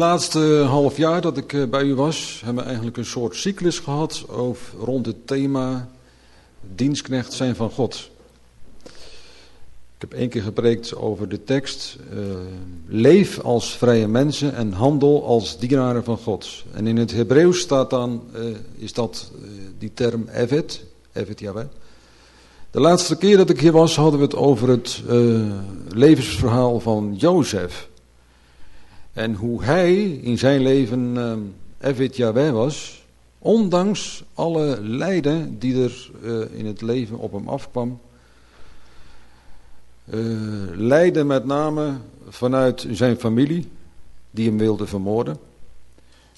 Laatste half jaar dat ik eh, bij u was, hebben we eigenlijk een soort cyclus gehad over, rond het thema dienstknecht zijn van God. Ik heb één keer gepreekt over de tekst, uh, leef als vrije mensen en handel als dienaren van God. En in het Hebreeuws staat dan, uh, is dat die term evet, evet Yahweh. De laatste keer dat ik hier was hadden we het over het levensverhaal van Jozef. En hoe hij in zijn leven uh, Yahweh was, ondanks alle lijden die er uh, in het leven op hem afkwam. Uh, lijden met name vanuit zijn familie, die hem wilde vermoorden.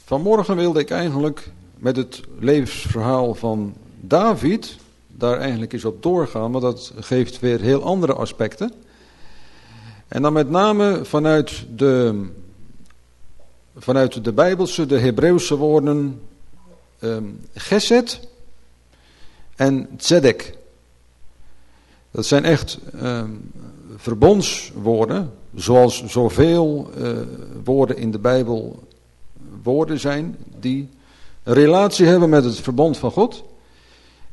Vanmorgen wilde ik eigenlijk met het levensverhaal van David, daar eigenlijk eens op doorgaan, maar dat geeft weer heel andere aspecten. En dan met name vanuit de vanuit de Bijbelse, de Hebreeuwse woorden um, Geset en Tzedek. Dat zijn echt um, verbondswoorden, zoals zoveel uh, woorden in de Bijbel woorden zijn die een relatie hebben met het verbond van God.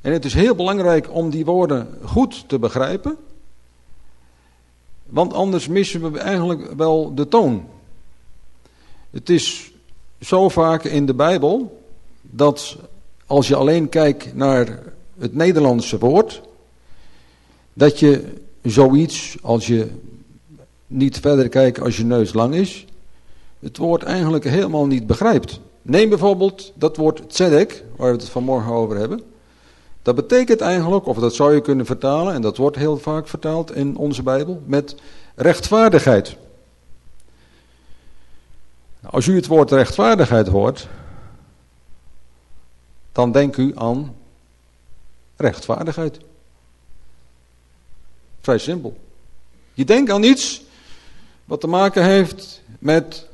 En het is heel belangrijk om die woorden goed te begrijpen, want anders missen we eigenlijk wel de toon. Het is zo vaak in de Bijbel dat als je alleen kijkt naar het Nederlandse woord, dat je zoiets, als je niet verder kijkt als je neus lang is, het woord eigenlijk helemaal niet begrijpt. Neem bijvoorbeeld dat woord tzedek, waar we het vanmorgen over hebben. Dat betekent eigenlijk, of dat zou je kunnen vertalen, en dat wordt heel vaak vertaald in onze Bijbel, met rechtvaardigheid. Als u het woord rechtvaardigheid hoort, dan denkt u aan rechtvaardigheid. Vrij simpel. Je denkt aan iets wat te maken heeft met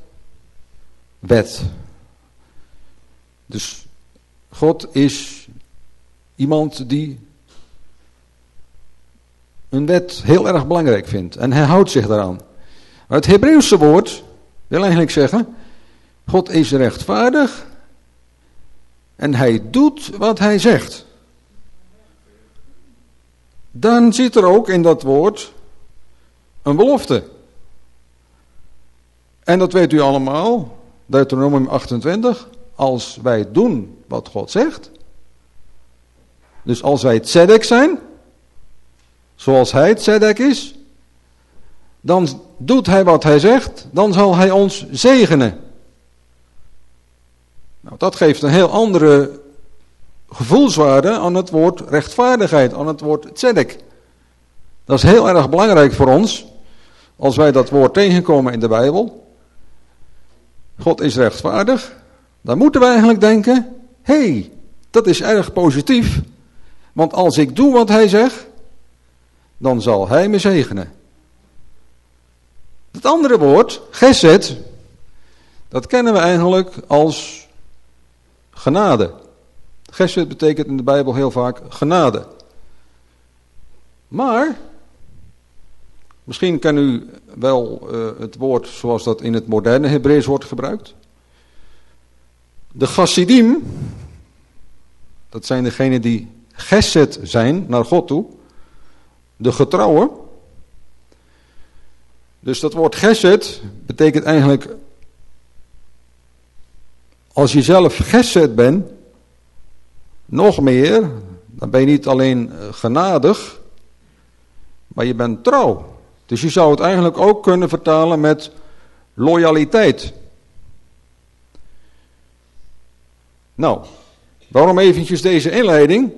wet. Dus God is iemand die een wet heel erg belangrijk vindt. En hij houdt zich daaraan. Maar het Hebreeuwse woord wil eigenlijk zeggen, God is rechtvaardig en hij doet wat hij zegt. Dan zit er ook in dat woord een belofte. En dat weet u allemaal, Deuteronomium 28, als wij doen wat God zegt. Dus als wij tzedek zijn, zoals hij tzedek is, dan doet hij wat hij zegt, dan zal hij ons zegenen. Nou, dat geeft een heel andere gevoelswaarde aan het woord rechtvaardigheid, aan het woord tzedek. Dat is heel erg belangrijk voor ons, als wij dat woord tegenkomen in de Bijbel. God is rechtvaardig, dan moeten wij eigenlijk denken, hey, dat is erg positief, want als ik doe wat hij zegt, dan zal hij me zegenen. Het andere woord, geset, dat kennen we eigenlijk als genade. Geset betekent in de Bijbel heel vaak genade. Maar, misschien ken u wel uh, het woord zoals dat in het moderne Hebreeuws wordt gebruikt. De Chassidim, dat zijn degenen die geset zijn naar God toe. De getrouwen. Dus dat woord geset betekent eigenlijk, als je zelf geset bent, nog meer, dan ben je niet alleen eh, genadig, maar je bent trouw. Dus je zou het eigenlijk ook kunnen vertalen met loyaliteit. Nou, waarom eventjes deze inleiding?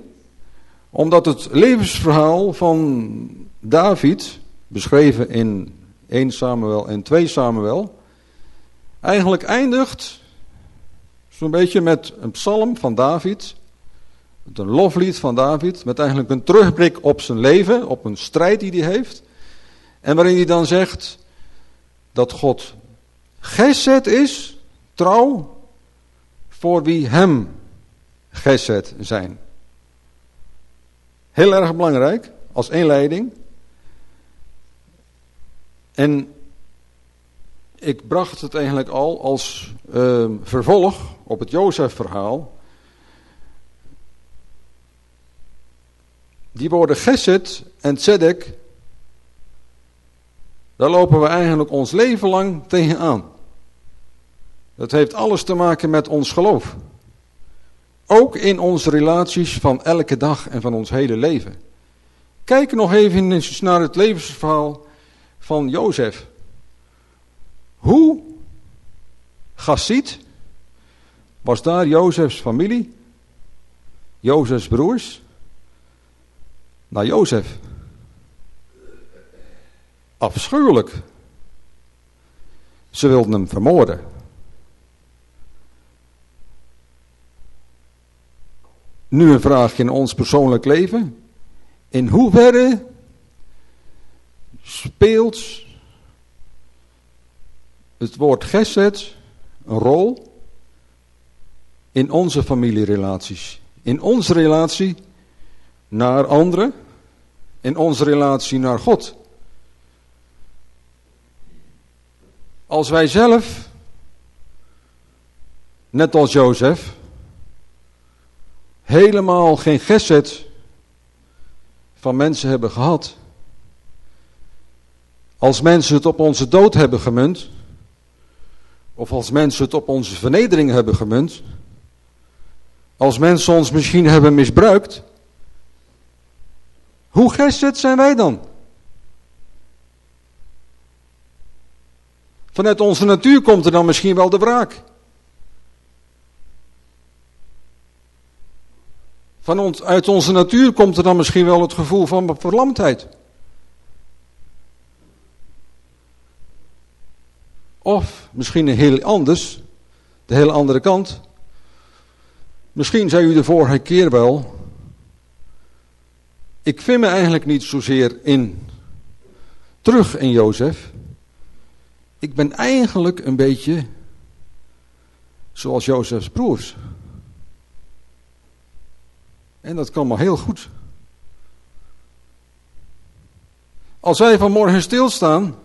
Omdat het levensverhaal van David, beschreven in 1 Samuel en 2 Samuel, eigenlijk eindigt zo'n beetje met een psalm van David, een loflied van David, met eigenlijk een terugblik op zijn leven, op een strijd die hij heeft, en waarin hij dan zegt dat God gezet is, trouw, voor wie hem gezet zijn. Heel erg belangrijk, als inleiding. En ik bracht het eigenlijk al als uh, vervolg op het Jozef-verhaal. Die woorden Geset en Tzedek, daar lopen we eigenlijk ons leven lang tegenaan. Dat heeft alles te maken met ons geloof. Ook in onze relaties van elke dag en van ons hele leven. Kijk nog even naar het levensverhaal van Jozef. Hoe Gassit was daar Jozefs familie, Jozefs broers, naar Jozef. Afschuwelijk. Ze wilden hem vermoorden. Nu een vraag in ons persoonlijk leven. In hoeverre speelt het woord geset een rol in onze familierelaties? In onze relatie naar anderen, in onze relatie naar God. Als wij zelf, net als Jozef, helemaal geen geset van mensen hebben gehad. Als mensen het op onze dood hebben gemunt, of als mensen het op onze vernedering hebben gemunt, als mensen ons misschien hebben misbruikt, hoe geset zijn wij dan? Vanuit onze natuur komt er dan misschien wel de wraak. Van ons, uit onze natuur komt er dan misschien wel het gevoel van verlamdheid. Of misschien een heel anders, de hele andere kant. Misschien zei u de vorige keer wel, ik vind me eigenlijk niet zozeer in terug in Jozef. Ik ben eigenlijk een beetje zoals Jozefs broers. En dat kan maar heel goed. Als wij vanmorgen stilstaan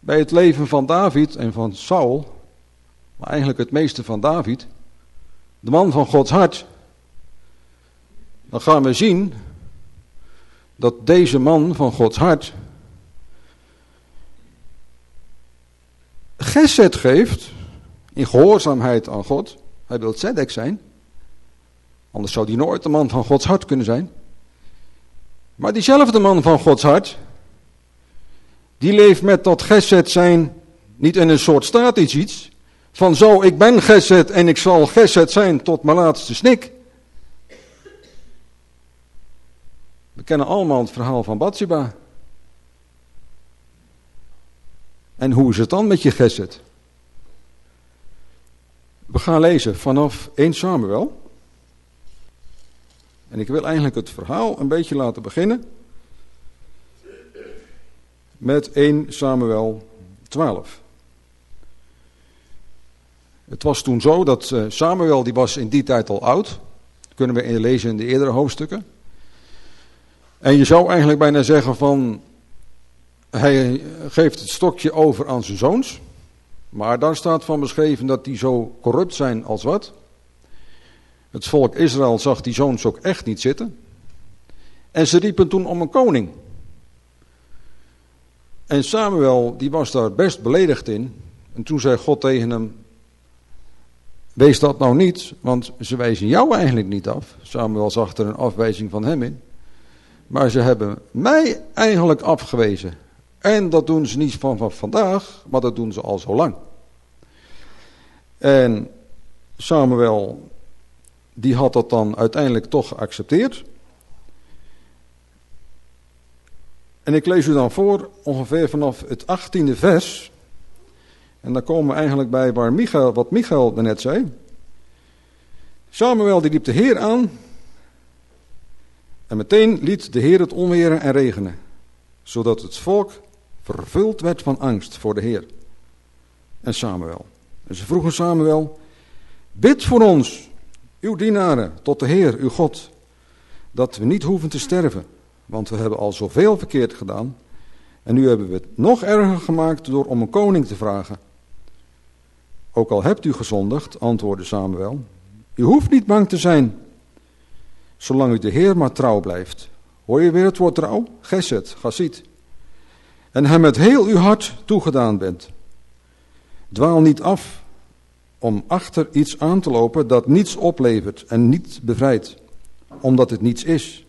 bij het leven van David en van Saul, maar eigenlijk het meeste van David, de man van Gods hart, dan gaan we zien dat deze man van Gods hart geset geeft in gehoorzaamheid aan God. Hij wil Zedek zijn. Anders zou hij nooit de man van Gods hart kunnen zijn. Maar diezelfde man van Gods hart, die leeft met dat geset zijn niet in een soort statisch iets. Van zo, ik ben geset en ik zal geset zijn tot mijn laatste snik. We kennen allemaal het verhaal van Bathsheba. En hoe is het dan met je geset? We gaan lezen vanaf 1 Samuel. En ik wil eigenlijk het verhaal een beetje laten beginnen met 1 Samuel 12. Het was toen zo dat eh, Samuel, die was in die tijd al oud. Dat kunnen we lezen in de eerdere hoofdstukken. En je zou eigenlijk bijna zeggen van, hij geeft het stokje over aan zijn zoons. Maar daar staat van beschreven dat die zo corrupt zijn als wat. Het volk Israël zag die zoons ook echt niet zitten. En ze riepen toen om een koning. En Samuel, die was daar best beledigd in. En toen zei God tegen hem, wees dat nou niet, want ze wijzen jou eigenlijk niet af. Samuel zag er een afwijzing van hem in. Maar ze hebben mij eigenlijk afgewezen. En dat doen ze niet van, van vandaag, maar dat doen ze al zo lang. En Samuel, die had dat dan uiteindelijk toch geaccepteerd. En ik lees u dan voor ongeveer vanaf het achttiende vers. En dan komen we eigenlijk bij waar Michael, wat Michael daarnet zei. Samuel die liep de Heer aan. En meteen liet de Heer het onweren en regenen. Zodat het volk vervuld werd van angst voor de Heer. En Samuel. En ze vroegen Samuel. Bid voor ons, uw dienaren, tot de Heer, uw God. Dat we niet hoeven te sterven want we hebben al zoveel verkeerd gedaan En nu hebben we het nog erger gemaakt door om een koning te vragen. Ook al hebt u gezondigd, antwoordde Samuel, u hoeft niet bang te zijn, zolang u de Heer maar trouw blijft. Hoor je weer het woord trouw? Geset, Gasit. En hem met heel uw hart toegedaan bent. Dwaal niet af om achter iets aan te lopen dat niets oplevert en niet bevrijdt, omdat het niets is.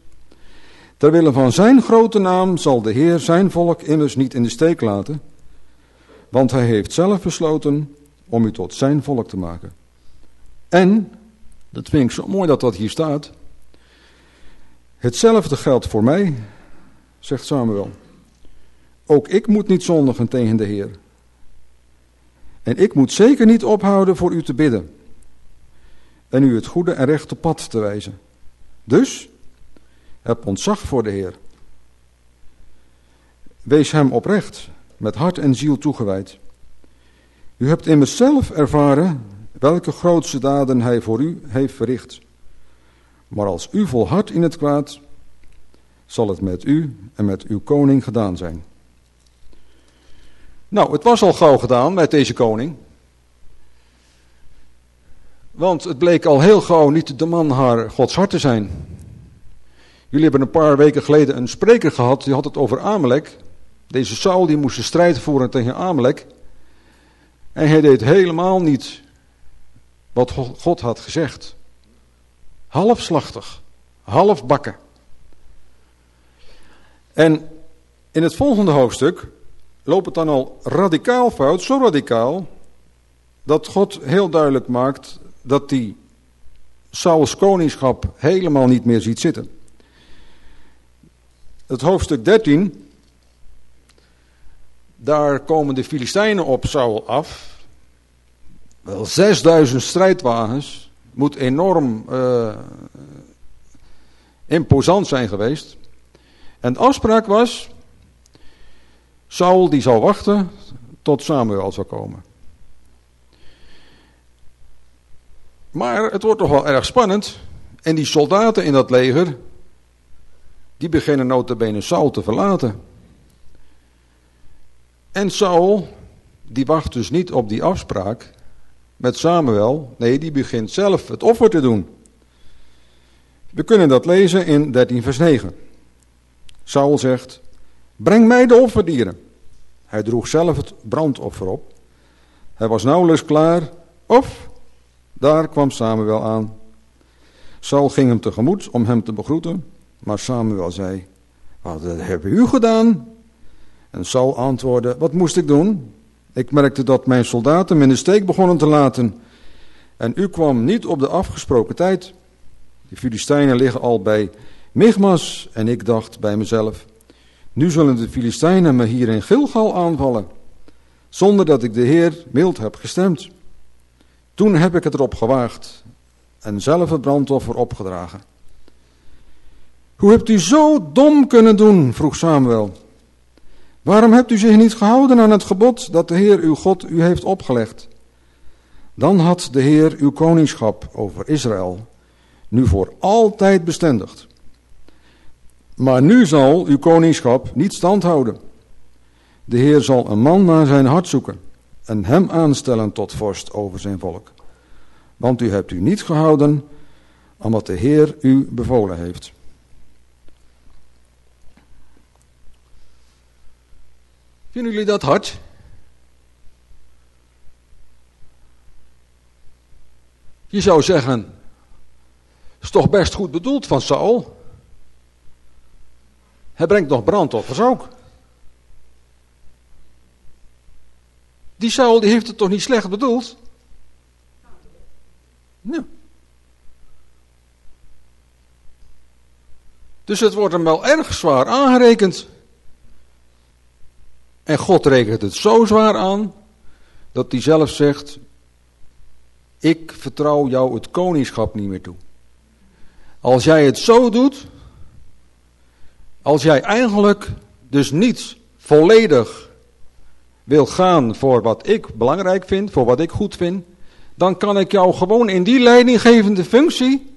Terwille van zijn grote naam zal de Heer zijn volk immers niet in de steek laten, want hij heeft zelf besloten om u tot zijn volk te maken. En, dat vind ik zo mooi dat dat hier staat, hetzelfde geldt voor mij, zegt Samuel. Ook ik moet niet zondigen tegen de Heer. En ik moet zeker niet ophouden voor u te bidden en u het goede en rechte pad te wijzen. Dus, heb ontzag voor de Heer. Wees hem oprecht, met hart en ziel toegewijd. U hebt immers zelf ervaren welke grootste daden hij voor u heeft verricht. Maar als u volhardt in het kwaad, zal het met u en met uw koning gedaan zijn. Nou, het was al gauw gedaan met deze koning. Want het bleek al heel gauw niet de man haar Gods hart te zijn. Jullie hebben een paar weken geleden een spreker gehad, die had het over Amalek. Deze Saul die moest strijd voeren tegen Amalek. En hij deed helemaal niet wat God had gezegd. Halfslachtig, half bakken. En in het volgende hoofdstuk loopt het dan al radicaal fout, zo radicaal, dat God heel duidelijk maakt dat die Saul's koningschap helemaal niet meer ziet zitten. Het hoofdstuk 13, daar komen de Filistijnen op Saul af. Wel 6000 strijdwagens, moet enorm uh, imposant zijn geweest. En de afspraak was, Saul die zal wachten tot Samuel zal komen. Maar het wordt toch wel erg spannend. En die soldaten in dat leger, die beginnen notabene Saul te verlaten. En Saul, die wacht dus niet op die afspraak met Samuel. Nee, die begint zelf het offer te doen. We kunnen dat lezen in 13 vers 9. Saul zegt, breng mij de offerdieren. Hij droeg zelf het brandoffer op. Hij was nauwelijks klaar, of daar kwam Samuel aan. Saul ging hem tegemoet om hem te begroeten, maar Samuel zei, wat hebben u gedaan? En Saul antwoordde, wat moest ik doen? Ik merkte dat mijn soldaten me in de steek begonnen te laten. En u kwam niet op de afgesproken tijd. De Filistijnen liggen al bij Migmas en ik dacht bij mezelf, nu zullen de Filistijnen me hier in Gilgal aanvallen, zonder dat ik de Heer mild heb gestemd. Toen heb ik het erop gewaagd en zelf het brandoffer opgedragen. Hoe hebt u zo dom kunnen doen? vroeg Samuel. Waarom hebt u zich niet gehouden aan het gebod dat de Heer uw God u heeft opgelegd? Dan had de Heer uw koningschap over Israël nu voor altijd bestendigd. Maar nu zal uw koningschap niet standhouden. De Heer zal een man naar zijn hart zoeken en hem aanstellen tot vorst over zijn volk. Want u hebt u niet gehouden aan wat de Heer u bevolen heeft. Vinden jullie dat hard? Je zou zeggen, is toch best goed bedoeld van Saul. Hij brengt nog brandoffers ook. Die Saul die heeft het toch niet slecht bedoeld? Nee. Dus het wordt hem wel erg zwaar aangerekend. En God rekent het zo zwaar aan dat hij zelf zegt: Ik vertrouw jou het koningschap niet meer toe. Als jij het zo doet, als jij eigenlijk dus niet volledig wil gaan voor wat ik belangrijk vind, voor wat ik goed vind, dan kan ik jou gewoon in die leidinggevende functie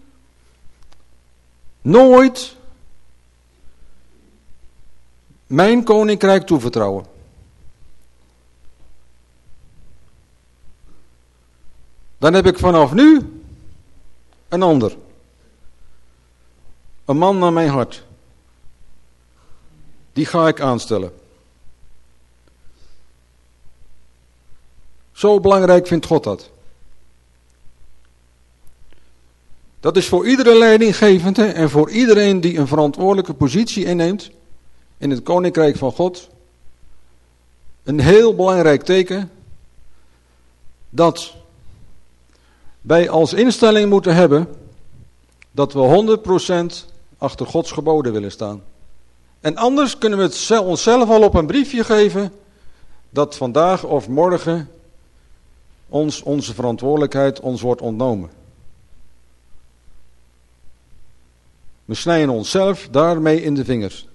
nooit mijn koninkrijk toevertrouwen. Dan heb ik vanaf nu een ander. Een man naar mijn hart. Die ga ik aanstellen. Zo belangrijk vindt God dat. Dat is voor iedere leidinggevende en voor iedereen die een verantwoordelijke positie inneemt in het koninkrijk van God een heel belangrijk teken dat wij als instelling moeten hebben dat we 100% achter Gods geboden willen staan. En anders kunnen we het onszelf al op een briefje geven dat vandaag of morgen ons onze verantwoordelijkheid ons wordt ontnomen. We snijden onszelf daarmee in de vingers.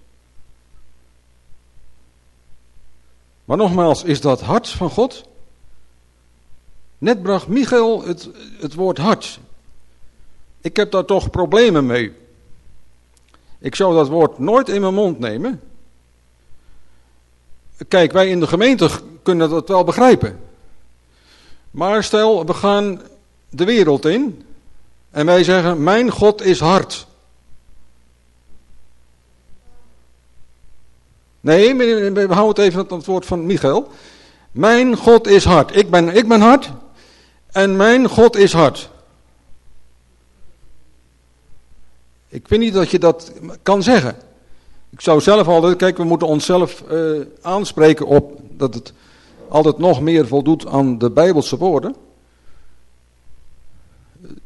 Maar nogmaals, is dat hart van God? Net bracht Michael het, het woord hart. Ik heb daar toch problemen mee. Ik zou dat woord nooit in mijn mond nemen. Kijk, wij in de gemeente kunnen dat wel begrijpen. Maar stel, we gaan de wereld in en wij zeggen, mijn God is hart. Nee, we houden het even aan het woord van Michael. Mijn God is hart. Ik ben, ik ben hart en mijn God is hart. Ik vind niet dat je dat kan zeggen. Ik zou zelf altijd, kijk, we moeten onszelf uh, aanspreken op dat het altijd nog meer voldoet aan de Bijbelse woorden.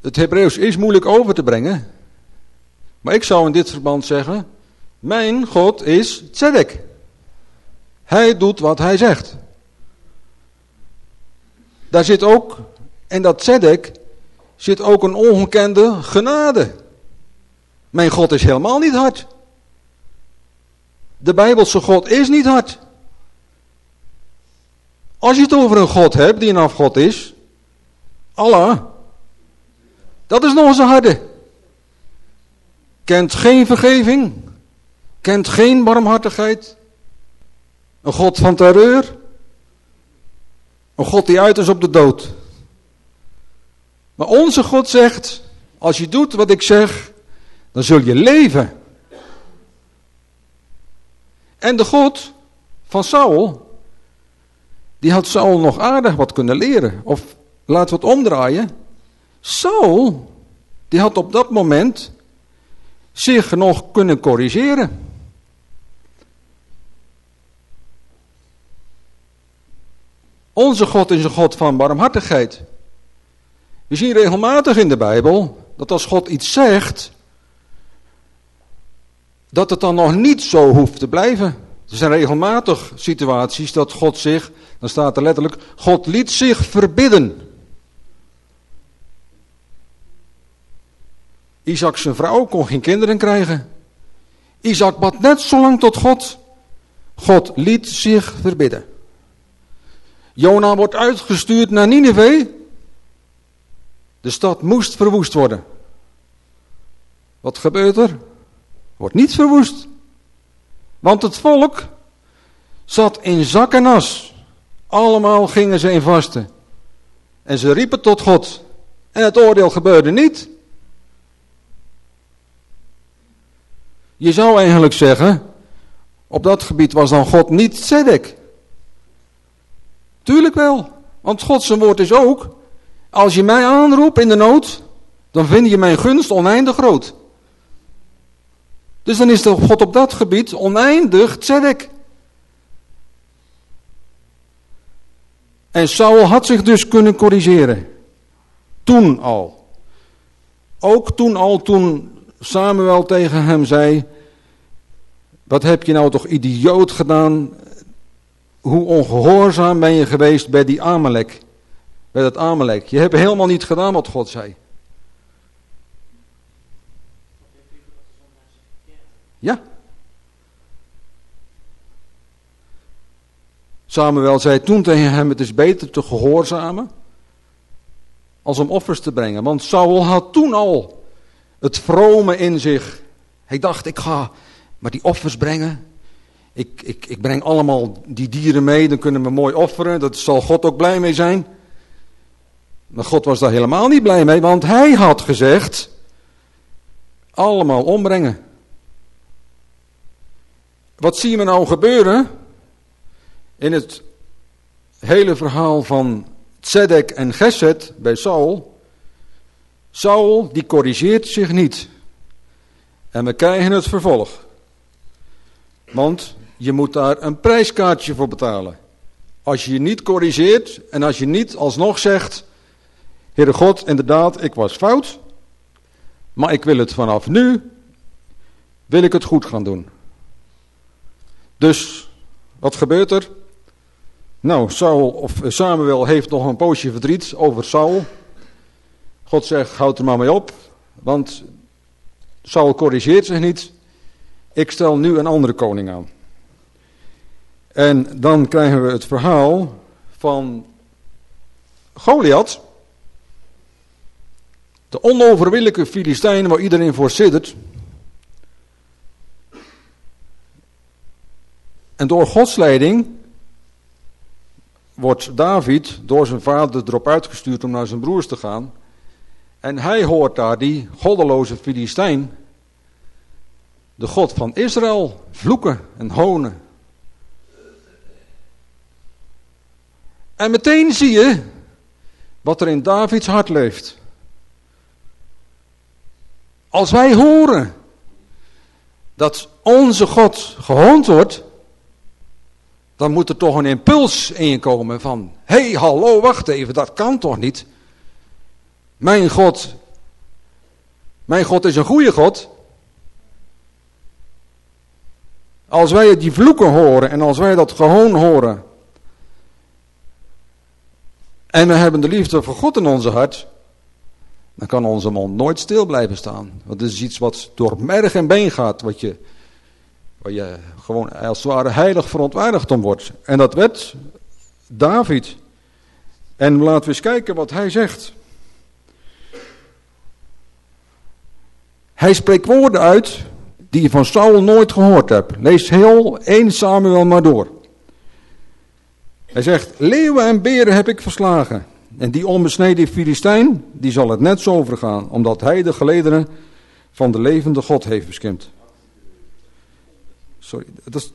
Het Hebreeuws is moeilijk over te brengen. Maar ik zou in dit verband zeggen, mijn God is tzedek. Hij doet wat hij zegt. Daar zit ook, en dat tzedek, zit ook een ongekende genade. Mijn God is helemaal niet hard. De Bijbelse God is niet hard. Als je het over een God hebt die een afgod is, Allah, dat is nog eens een harde. Kent geen vergeving, kent geen barmhartigheid. Een God van terreur, een God die uit is op de dood. Maar onze God zegt, als je doet wat ik zeg, dan zul je leven. En de God van Saul, die had Saul nog aardig wat kunnen leren. Of laten we het omdraaien. Saul, die had op dat moment zich nog kunnen corrigeren. Onze God is een God van barmhartigheid. We zien regelmatig in de Bijbel dat als God iets zegt, dat het dan nog niet zo hoeft te blijven. Er zijn regelmatig situaties dat God zich, dan staat er letterlijk, God liet zich verbidden. Isaac zijn vrouw kon geen kinderen krijgen. Isaac bad net zo lang tot God. God liet zich verbidden. Jona wordt uitgestuurd naar Nineveh. De stad moest verwoest worden. Wat gebeurt er? Wordt niet verwoest. Want het volk zat in zak en as. Allemaal gingen ze in vasten. En ze riepen tot God. En het oordeel gebeurde niet. Je zou eigenlijk zeggen, op dat gebied was dan God niet zedek. Tuurlijk wel, want God zijn woord is ook, als je mij aanroept in de nood, dan vind je mijn gunst oneindig groot. Dus dan is de God op dat gebied oneindig tzedek. En Saul had zich dus kunnen corrigeren. Toen al. Ook toen al, toen Samuel tegen hem zei, wat heb je nou toch idioot gedaan? Hoe ongehoorzaam ben je geweest bij die Amalek? Bij dat Amalek. Je hebt helemaal niet gedaan wat God zei. Ja. Samuel zei toen tegen hem, het is beter te gehoorzamen als om offers te brengen. Want Saul had toen al het vrome in zich. Hij dacht, ik ga maar die offers brengen. ik, ik, ik breng allemaal die dieren mee, dan kunnen we mooi offeren, dat zal God ook blij mee zijn. Maar God was daar helemaal niet blij mee, want hij had gezegd, allemaal ombrengen. Wat zien we nou gebeuren in het hele verhaal van Tzedek en Geset bij Saul? Saul die corrigeert zich niet. En we krijgen het vervolg. Want je moet daar een prijskaartje voor betalen. Als je je niet corrigeert en als je niet alsnog zegt, Heere God, inderdaad, ik was fout, maar ik wil het vanaf nu, wil ik het goed gaan doen. Dus, wat gebeurt er? Nou, Saul, of Samuel heeft nog een poosje verdriet over Saul. God zegt, houd er maar mee op, want Saul corrigeert zich niet. Ik stel nu een andere koning aan. En dan krijgen we het verhaal van Goliath. De onoverwinnelijke Filistijn waar iedereen voor siddert. En door Gods leiding wordt David door zijn vader erop uitgestuurd om naar zijn broers te gaan. En hij hoort daar die goddeloze Filistijn, de God van Israël, vloeken en honen. En meteen zie je wat er in Davids hart leeft. Als wij horen dat onze God gehoond wordt, dan moet er toch een impuls in je komen van, hé, hey, hallo, wacht even, dat kan toch niet? Mijn God, mijn God is een goede God. Als wij die vloeken horen en als wij dat gehoon horen, en we hebben de liefde voor God in onze hart, dan kan onze mond nooit stil blijven staan. Want het is iets wat door merg en been gaat, wat je, waar je gewoon als het ware heilig verontwaardigd om wordt. En dat werd David. En laten we eens kijken wat hij zegt. Hij spreekt woorden uit die je van Saul nooit gehoord hebt. Lees heel 1 Samuel maar door. Hij zegt, leeuwen en beren heb ik verslagen. En die onbesneden Filistijn, die zal het net zo vergaan, omdat hij de gelederen van de levende God heeft beschermd. Sorry, dat is,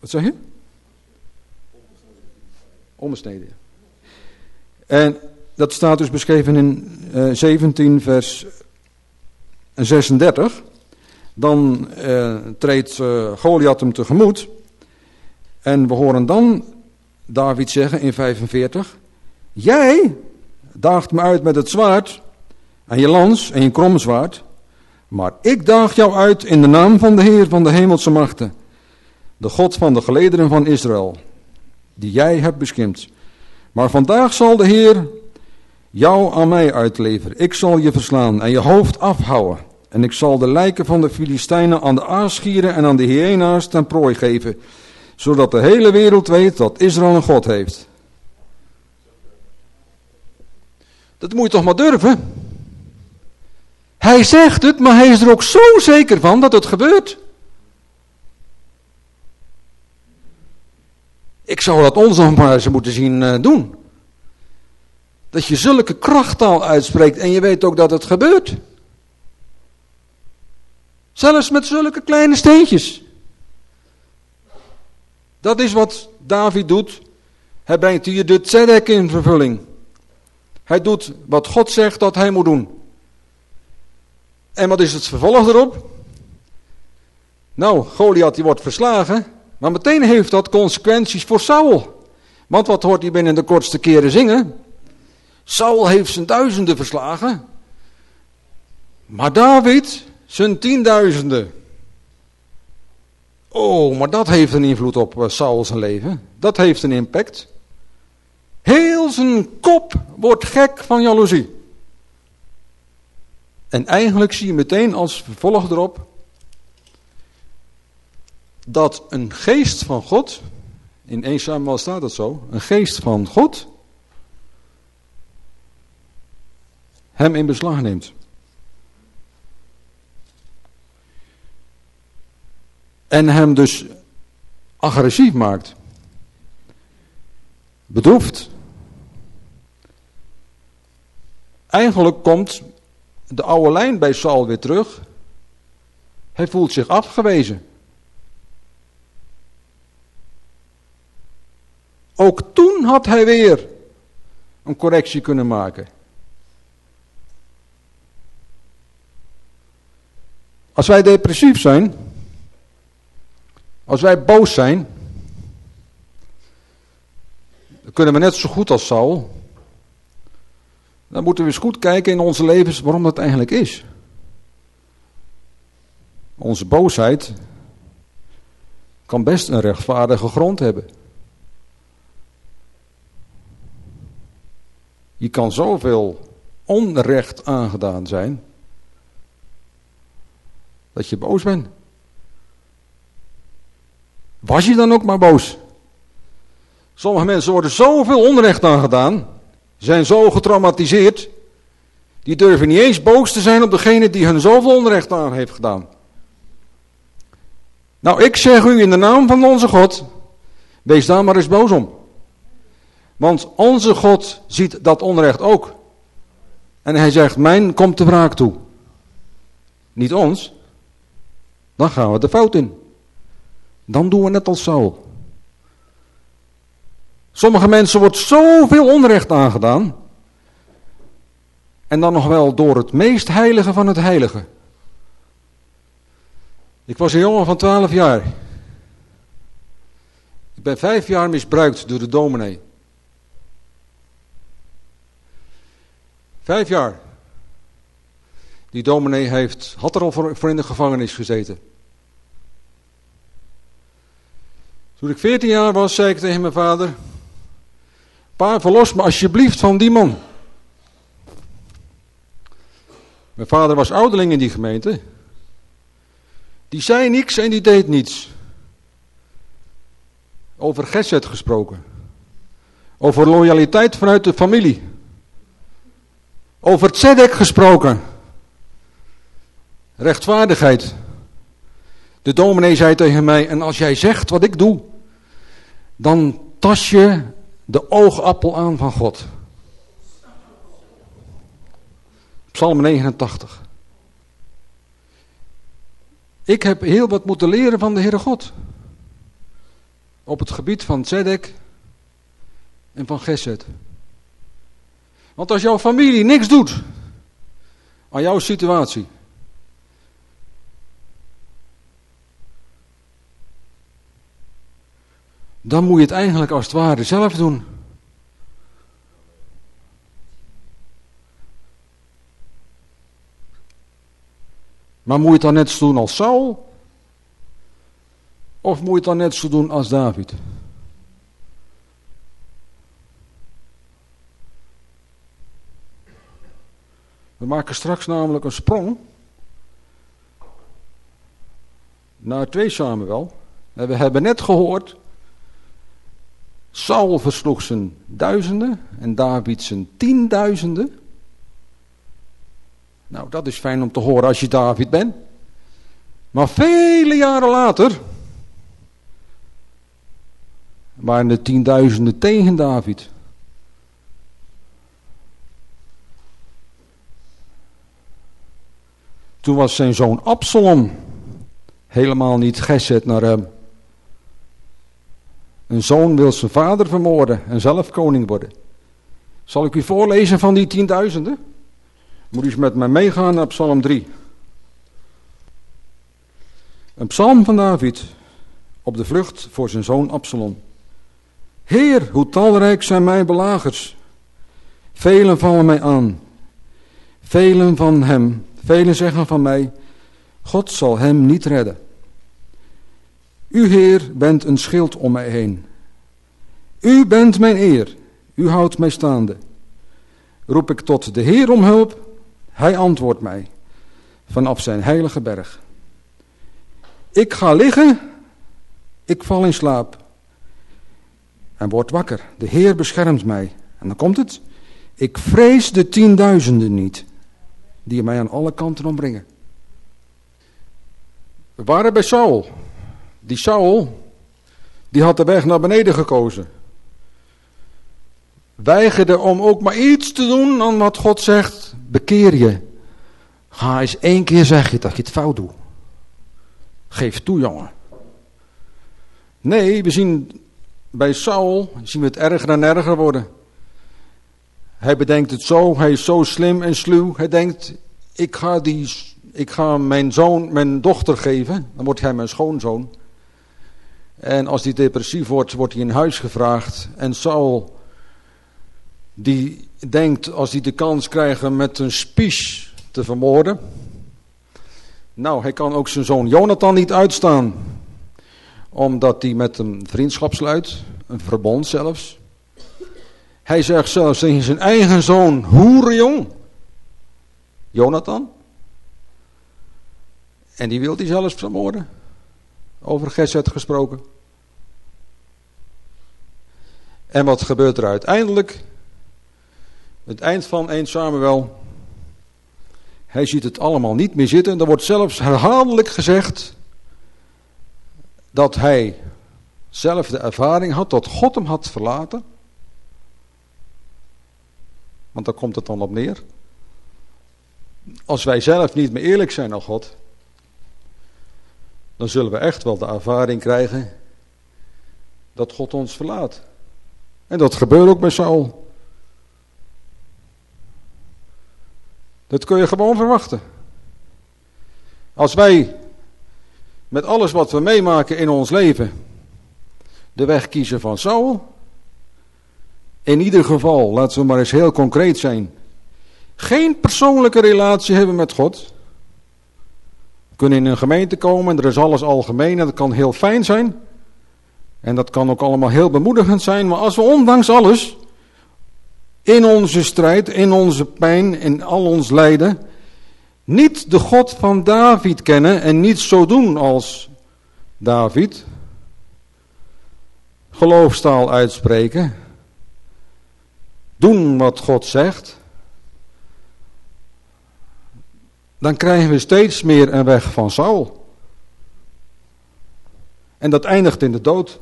wat zeg je? Onbesneden. En dat staat dus beschreven in uh, 17 vers 36. Dan uh, treedt uh, Goliath hem tegemoet. En we horen dan David zeggen in 45. Jij daagt me uit met het zwaard en je lans en je kromzwaard. Maar ik daag jou uit in de naam van de Heer van de hemelse machten. De God van de gelederen van Israël. Die jij hebt beschimd. Maar vandaag zal de Heer jou aan mij uitleveren. Ik zal je verslaan en je hoofd afhouden. En ik zal de lijken van de Filistijnen aan de aasgieren en aan de hyena's ten prooi geven zodat de hele wereld weet dat Israël een God heeft. Dat moet je toch maar durven. Hij zegt het, maar hij is er ook zo zeker van dat het gebeurt. Ik zou dat ons nog maar eens moeten zien uh, doen. Dat je zulke krachttaal uitspreekt en je weet ook dat het gebeurt. Zelfs met zulke kleine steentjes. Dat is wat David doet. Hij brengt hier de tzedek in vervulling. Hij doet wat God zegt dat hij moet doen. En wat is het vervolg erop? Nou, Goliath die wordt verslagen, maar meteen heeft dat consequenties voor Saul. Want wat hoort hij binnen de kortste keren zingen? Saul heeft zijn duizenden verslagen, maar David zijn tienduizenden. Oh, maar dat heeft een invloed op uh, Saul zijn leven. Dat heeft een impact. Heel zijn kop wordt gek van jaloezie. En eigenlijk zie je meteen als vervolg erop dat een geest van God, in 1 Samuel staat het zo, een geest van God hem in beslag neemt. En hem dus agressief maakt. Bedroefd. Eigenlijk komt de oude lijn bij Saul weer terug. Hij voelt zich afgewezen. Ook toen had hij weer een correctie kunnen maken. Als wij depressief zijn, als wij boos zijn, kunnen we net zo goed als Saul. Dan moeten we eens goed kijken in onze levens waarom dat eigenlijk is. Onze boosheid kan best een rechtvaardige grond hebben. Je kan zoveel onrecht aangedaan zijn dat je boos bent. Was je dan ook maar boos? Sommige mensen worden zoveel onrecht aangedaan, zijn zo getraumatiseerd, die durven niet eens boos te zijn op degene die hun zoveel onrecht aan heeft gedaan. Nou, ik zeg u in de naam van onze God, wees daar maar eens boos om. Want onze God ziet dat onrecht ook. En hij zegt, mijn komt de wraak toe. Niet ons. Dan gaan we de fout in. Dan doen we net als Saul. Sommige mensen wordt zoveel onrecht aangedaan. En dan nog wel door het meest heilige van het heilige. Ik was een jongen van 12 jaar. Ik ben vijf jaar misbruikt door de dominee. Vijf jaar. Die dominee heeft, had er al voor in de gevangenis gezeten. Toen ik 14 jaar was, zei ik tegen mijn vader: Pa, verlos me alsjeblieft van die man. Mijn vader was ouderling in die gemeente. Die zei niks en die deed niets. Over Geset gesproken. Over loyaliteit vanuit de familie. Over tzedek gesproken. Rechtvaardigheid. De dominee zei tegen mij, en als jij zegt wat ik doe, dan tas je de oogappel aan van God. Psalm 89. Ik heb heel wat moeten leren van de Heere God. Op het gebied van Zedek en van Geset. Want als jouw familie niks doet aan jouw situatie. Dan moet je het eigenlijk als het ware zelf doen. Maar moet je het dan net zo doen als Saul? Of moet je het dan net zo doen als David? We maken straks namelijk een sprong naar twee Samuel. En we hebben net gehoord, Saul versloeg zijn duizenden en David zijn tienduizenden. Nou, dat is fijn om te horen als je David bent. Maar vele jaren later waren de tienduizenden tegen David. Toen was zijn zoon Absalom helemaal niet gezet naar hem. Een zoon wil zijn vader vermoorden en zelf koning worden. Zal ik u voorlezen van die tienduizenden? Moet u eens met mij meegaan naar Psalm 3. Een psalm van David op de vlucht voor zijn zoon Absalom. Heer, hoe talrijk zijn mijn belagers. Velen vallen mij aan. Velen van hem, velen zeggen van mij, God zal hem niet redden. U, Heer, bent een schild om mij heen. U bent mijn eer. U houdt mij staande. Roep ik tot de Heer om hulp, hij antwoordt mij vanaf zijn heilige berg. Ik ga liggen, ik val in slaap en word wakker. De Heer beschermt mij. En dan komt het. Ik vrees de tienduizenden niet, die mij aan alle kanten omringen. We waren bij Saul. Die Saul die had de weg naar beneden gekozen. Weigerde om ook maar iets te doen aan wat God zegt. Bekeer je. Ga eens één keer zeggen dat je het fout doet. Geef toe, jongen. Nee, we zien bij Saul zien we het erger en erger worden. Hij bedenkt het zo, hij is zo slim en sluw. Hij denkt, ik ga, die, ik ga mijn zoon, mijn dochter geven. Dan wordt hij mijn schoonzoon. En als hij depressief wordt, wordt hij in huis gevraagd. En Saul, die denkt als hij de kans krijgt met een spies te vermoorden. Nou, hij kan ook zijn zoon Jonathan niet uitstaan. Omdat hij met hem vriendschap sluit, een verbond zelfs. Hij zegt zelfs tegen zijn eigen zoon, hoerenjong. Jonathan. En die wil hij zelfs vermoorden. Over Geset gesproken. En wat gebeurt er uiteindelijk? Het eind van 1 Samuel. Hij ziet het allemaal niet meer zitten. Er wordt zelfs herhaaldelijk gezegd dat hij zelf de ervaring had dat God hem had verlaten. Want daar komt het dan op neer. Als wij zelf niet meer eerlijk zijn aan God, dan zullen we echt wel de ervaring krijgen dat God ons verlaat. En dat gebeurt ook bij Saul. Dat kun je gewoon verwachten. Als wij met alles wat we meemaken in ons leven de weg kiezen van Saul, in ieder geval, laten we maar eens heel concreet zijn, geen persoonlijke relatie hebben met God, kunnen in een gemeente komen en er is alles algemeen en dat kan heel fijn zijn. En dat kan ook allemaal heel bemoedigend zijn, maar als we ondanks alles in onze strijd, in onze pijn, in al ons lijden, niet de God van David kennen en niet zo doen als David, geloofstaal uitspreken, doen wat God zegt, dan krijgen we steeds meer een weg van Saul. En dat eindigt in de dood.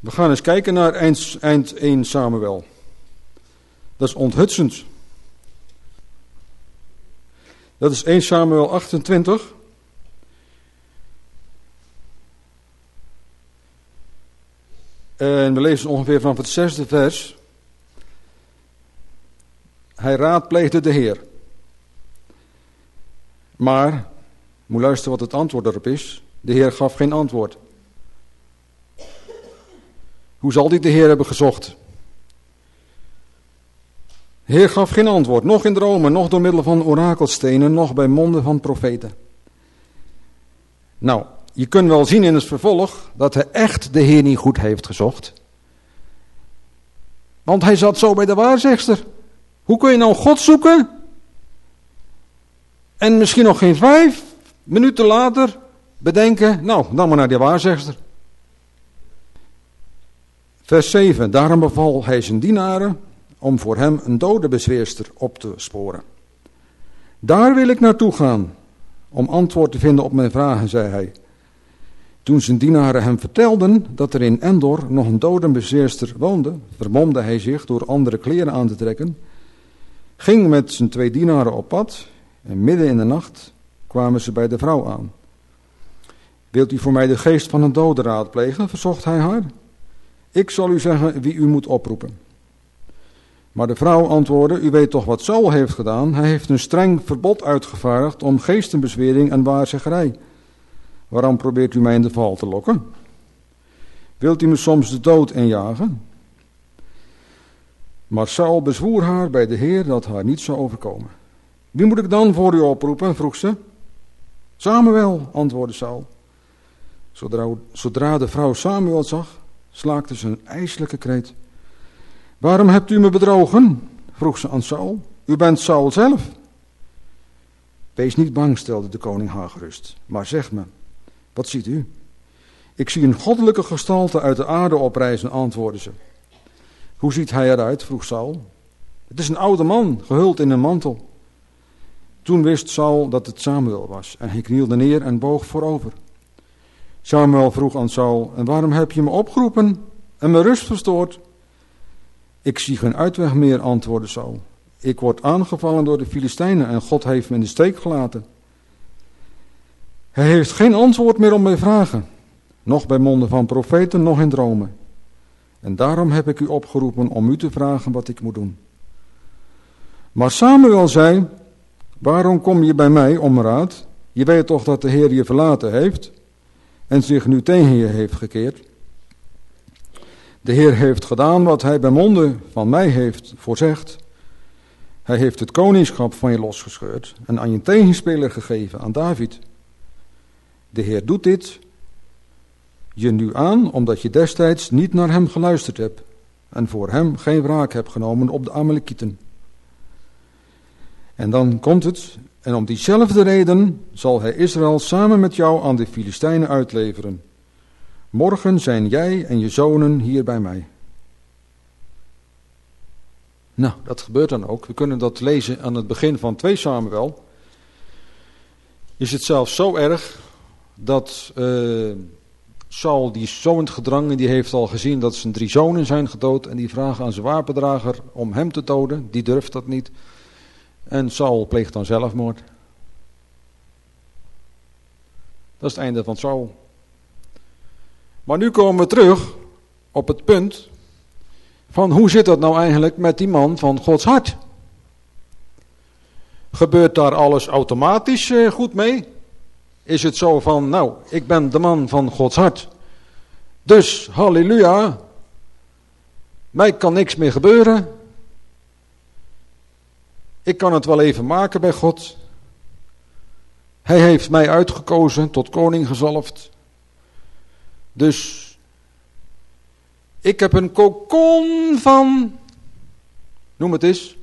We gaan eens kijken naar eind, eind 1 Samuel. Dat is onthutsend. Dat is 1 Samuel 28. En we lezen ongeveer vanaf het zesde vers. Hij raadpleegde de Heer. Maar, moet luisteren wat het antwoord erop is. De Heer gaf geen antwoord. Hoe zal hij de Heer hebben gezocht? De Heer gaf geen antwoord, nog in dromen, nog door middel van orakelstenen, nog bij monden van profeten. Nou, je kunt wel zien in het vervolg dat hij echt de Heer niet goed heeft gezocht. Want hij zat zo bij de waarzegster. Hoe kun je nou God zoeken? En misschien nog geen vijf minuten later bedenken, nou, dan maar naar die waarzegster. Vers 7. Daarom beval hij zijn dienaren om voor hem een dode bezweerster op te sporen. Daar wil ik naartoe gaan, om antwoord te vinden op mijn vragen, zei hij. Toen zijn dienaren hem vertelden dat er in Endor nog een dode bezweerster woonde, vermomde hij zich door andere kleren aan te trekken, ging met zijn twee dienaren op pad en midden in de nacht kwamen ze bij de vrouw aan. Wilt u voor mij de geest van een dode raadplegen? verzocht hij haar. Ik zal u zeggen wie u moet oproepen. Maar de vrouw antwoordde, u weet toch wat Saul heeft gedaan? Hij heeft een streng verbod uitgevaardigd om geestenbezwering en waarzeggerij. Waarom probeert u mij in de val te lokken? Wilt u me soms de dood injagen? Maar Saul bezwoer haar bij de Heer dat haar niet zou overkomen. Wie moet ik dan voor u oproepen? vroeg ze. Samuel, antwoordde Saul. Zodra, zodra de vrouw Samuel zag, slaakte ze een ijselijke kreet. Waarom hebt u me bedrogen? vroeg ze aan Saul. U bent Saul zelf. Wees niet bang, stelde de koning haar gerust. Maar zeg me, wat ziet u? Ik zie een goddelijke gestalte uit de aarde oprijzen, antwoordde ze. Hoe ziet hij eruit? vroeg Saul. Het is een oude man, gehuld in een mantel. Toen wist Saul dat het Samuel was en hij knielde neer en boog voorover. Samuel vroeg aan Saul, en waarom heb je me opgeroepen en me rust verstoord? Ik zie geen uitweg meer, antwoordde Saul. Ik word aangevallen door de Filistijnen en God heeft me in de steek gelaten. Hij heeft geen antwoord meer op mijn vragen, nog bij monden van profeten, nog in dromen. En daarom heb ik u opgeroepen om u te vragen wat ik moet doen. Maar Samuel zei, waarom kom je bij mij om raad? Je weet toch dat de Heer je verlaten heeft en zich nu tegen je heeft gekeerd. De Heer heeft gedaan wat hij bij monden van mij heeft voorzegd. Hij heeft het koningschap van je losgescheurd en aan je tegenspeler gegeven, aan David. De Heer doet dit je nu aan omdat je destijds niet naar hem geluisterd hebt en voor hem geen wraak hebt genomen op de Amalekieten. En dan komt het, en om diezelfde reden zal hij Israël samen met jou aan de Filistijnen uitleveren. Morgen zijn jij en je zonen hier bij mij. Nou, dat gebeurt dan ook. We kunnen dat lezen aan het begin van 2 Samuel. Is het zelfs zo erg dat uh, Saul, die is zo in het gedrang en die heeft al gezien dat zijn drie zonen zijn gedood. En die vragen aan zijn wapendrager om hem te doden. Die durft dat niet. En Saul pleegt dan zelfmoord. Dat is het einde van Saul. Maar nu komen we terug op het punt van hoe zit dat nou eigenlijk met die man van Gods hart? Gebeurt daar alles automatisch eh, goed mee? Is het zo van, nou, ik ben de man van Gods hart. Dus, halleluja, mij kan niks meer gebeuren. Ik kan het wel even maken bij God. Hij heeft mij uitgekozen, tot koning gezalfd. Dus ik heb een kokon van, noem het eens,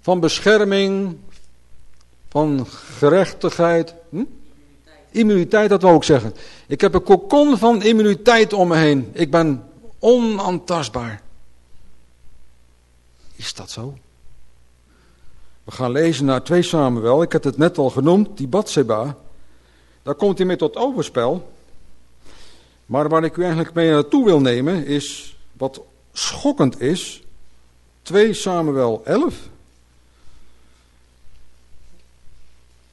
van bescherming, van gerechtigheid. Hm? Immuniteit, dat wou ik zeggen. Ik heb een kokon van immuniteit om me heen. Ik ben onaantastbaar. Is dat zo? We gaan lezen naar 2 Samuel. Ik heb het net al genoemd, die Batseba. Daar komt hij mee tot overspel. Maar waar ik u eigenlijk mee naartoe wil nemen is wat schokkend is. 2 Samuel 11.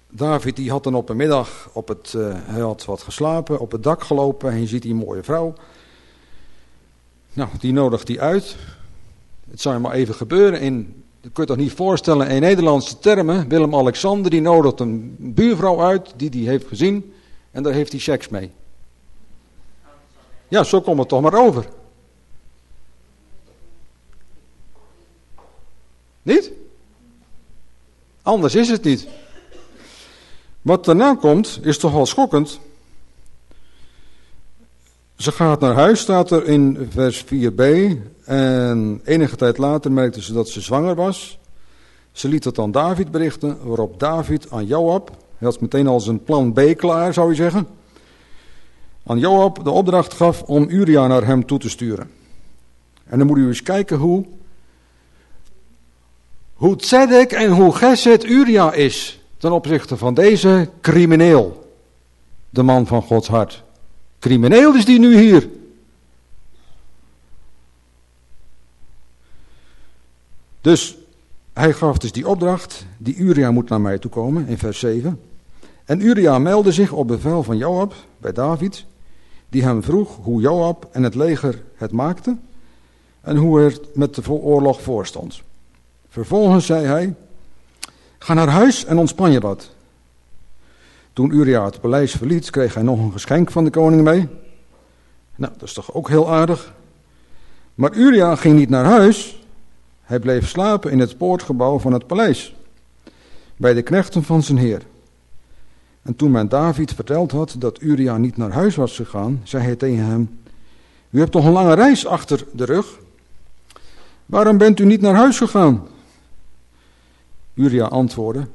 David die had dan op een middag, op het, uh, hij had wat geslapen, op het dak gelopen en je ziet die mooie vrouw. Nou, die nodigt hij uit. Het zou maar even gebeuren in je toch niet voorstellen in Nederlandse termen. Willem-Alexander die nodigt een buurvrouw uit die die heeft gezien. En daar heeft hij seks mee. Ja, zo komt het toch maar over. Niet? Anders is het niet. Wat daarna komt, is toch wel schokkend. Ze gaat naar huis, staat er in vers 4b. En enige tijd later merkte ze dat ze zwanger was. Ze liet het aan David berichten, waarop David aan Joab, hij had meteen al zijn plan B klaar, zou je zeggen, aan Joab de opdracht gaf om Uria naar hem toe te sturen. En dan moet u eens kijken hoe, hoe Tzedek en hoe Geset Uria is ten opzichte van deze crimineel, de man van Gods hart. Crimineel is die nu hier. Dus hij gaf dus die opdracht, die Uria moet naar mij toe komen, in vers 7. En Uria meldde zich op bevel van Joab bij David, die hem vroeg hoe Joab en het leger het maakten en hoe er met de oorlog voorstond. Vervolgens zei hij, ga naar huis en ontspan je wat. Toen Uria het paleis verliet, kreeg hij nog een geschenk van de koning mee. Nou, dat is toch ook heel aardig. Maar Uria ging niet naar huis. Hij bleef slapen in het poortgebouw van het paleis. Bij de knechten van zijn heer. En toen men David verteld had dat Uria niet naar huis was gegaan, zei hij tegen hem: U hebt toch een lange reis achter de rug? Waarom bent u niet naar huis gegaan? Uria antwoordde: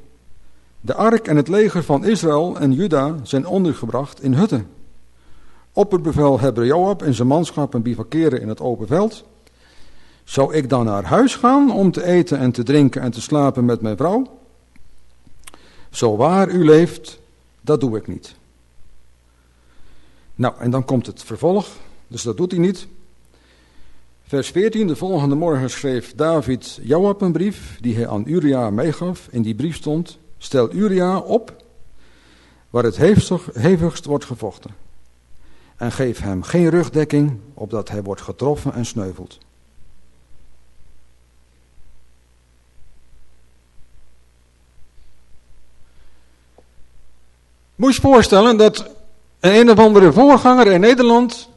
de ark en het leger van Israël en Juda zijn ondergebracht in hutten. Op het bevelhebber Joab en zijn manschappen bivakeren in het open veld. Zou ik dan naar huis gaan om te eten en te drinken en te slapen met mijn vrouw? Zo waar u leeft, dat doe ik niet. Nou, en dan komt het vervolg, dus dat doet hij niet. Vers 14, de volgende morgen schreef David Joab een brief die hij aan Uria meegaf. In die brief stond, stel Uria op waar het hevigst wordt gevochten. En geef hem geen rugdekking, opdat hij wordt getroffen en sneuvelt. Moet je voorstellen dat een een of andere voorganger in Nederland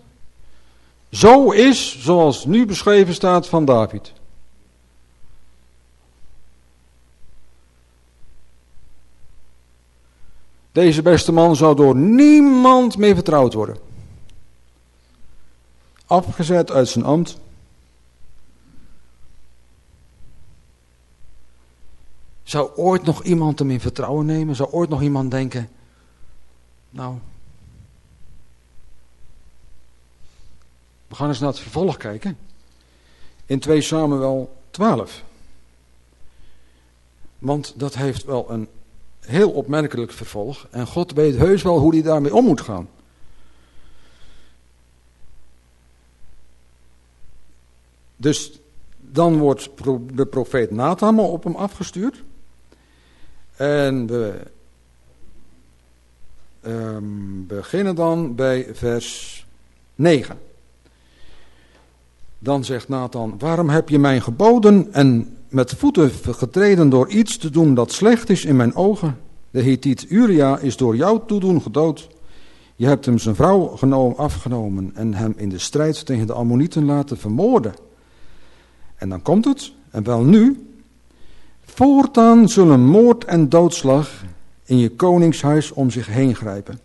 zo is zoals nu beschreven staat van David. Deze beste man zou door niemand meer vertrouwd worden. Afgezet uit zijn ambt. Zou ooit nog iemand hem in vertrouwen nemen? Zou ooit nog iemand denken, nou, we gaan eens naar het vervolg kijken. In 2 Samuel 12. Want dat heeft wel een heel opmerkelijk vervolg. En God weet heus wel hoe hij daarmee om moet gaan. Dus dan wordt de profeet Nathan op hem afgestuurd. En we um, beginnen dan bij vers 9. Dan zegt Nathan, waarom heb je mij geboden en met voeten getreden door iets te doen dat slecht is in mijn ogen? De Hethiet Uria is door jouw toedoen gedood. Je hebt hem zijn vrouw genomen, afgenomen en hem in de strijd tegen de Ammonieten laten vermoorden. En dan komt het, en wel nu. Voortaan zullen moord en doodslag in je koningshuis om zich heen grijpen.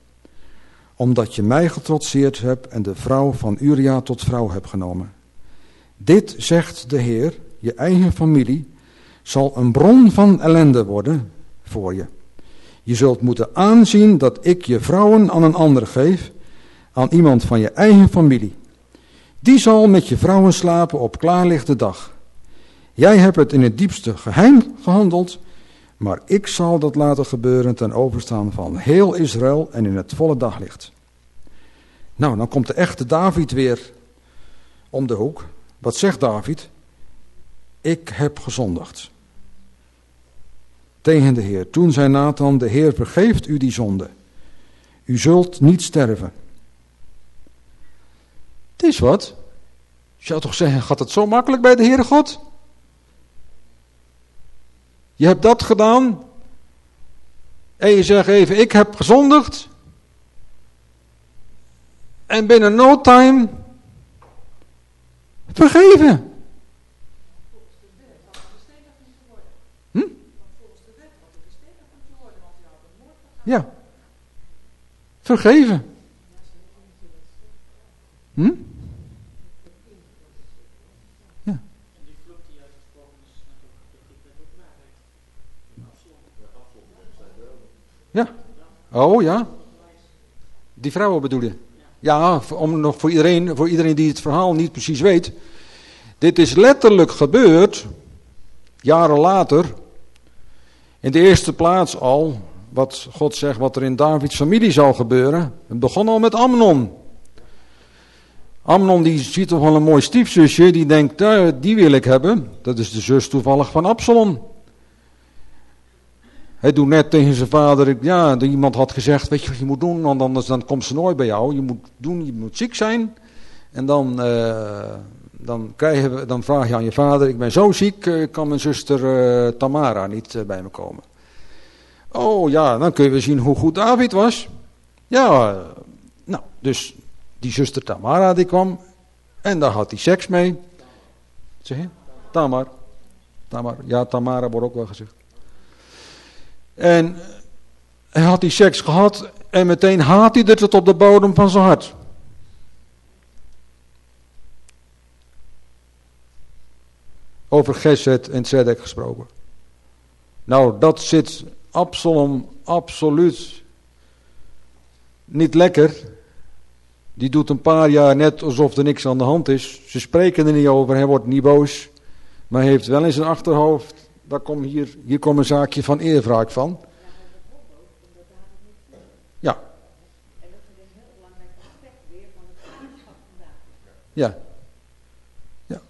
Omdat je mij getrotseerd hebt en de vrouw van Uria tot vrouw hebt genomen. Dit zegt de Heer, je eigen familie zal een bron van ellende worden voor je. Je zult moeten aanzien dat ik je vrouwen aan een ander geef, aan iemand van je eigen familie. Die zal met je vrouwen slapen op klaarlichte dag. Jij hebt het in het diepste geheim gehandeld, maar ik zal dat laten gebeuren ten overstaan van heel Israël en in het volle daglicht. Nou, dan komt de echte David weer om de hoek. Wat zegt David? Ik heb gezondigd. Tegen de Heer. Toen zei Nathan, de Heer vergeeft u die zonde. U zult niet sterven. Het is wat. Je zou toch zeggen, gaat het zo makkelijk bij de Heere God? Je hebt dat gedaan. En je zegt even, ik heb gezondigd. En binnen no time vergeven. Ja. Vergeven. Hm? Ja. Oh ja. Die vrouwen bedoel je? Ja, om nog voor iedereen, voor iedereen die het verhaal niet precies weet. Dit is letterlijk gebeurd, jaren later. In de eerste plaats al, wat God zegt, wat er in Davids familie zal gebeuren. Het begon al met Amnon. Amnon die ziet toch wel een mooi stiefzusje, die denkt, uh, die wil ik hebben. Dat is de zus toevallig van Absalom. Hij doet net tegen zijn vader, ja, iemand had gezegd, weet je wat je moet doen, want anders dan komt ze nooit bij jou. Je moet doen, je moet ziek zijn. En dan, uh, dan, krijgen we, dan vraag je aan je vader, ik ben zo ziek, uh, kan mijn zuster Tamara niet bij me komen. Oh ja, dan kun je zien hoe goed David was. Ja, nou, dus die zuster Tamara die kwam en daar had hij seks mee. Zeg je? Tamar. Tamar. Ja, Tamara wordt ook wel gezegd. En hij had die seks gehad en meteen haat hij het op de bodem van zijn hart. Over Geset en Zedek gesproken. Nou, dat zit Absalom absoluut niet lekker. Die doet een paar jaar net alsof er niks aan de hand is. Ze spreken er niet over, hij wordt niet boos. Maar hij heeft wel in zijn achterhoofd daar komt hier, hier komt een zaakje van eerwraak van. Ja. Ja. Ja.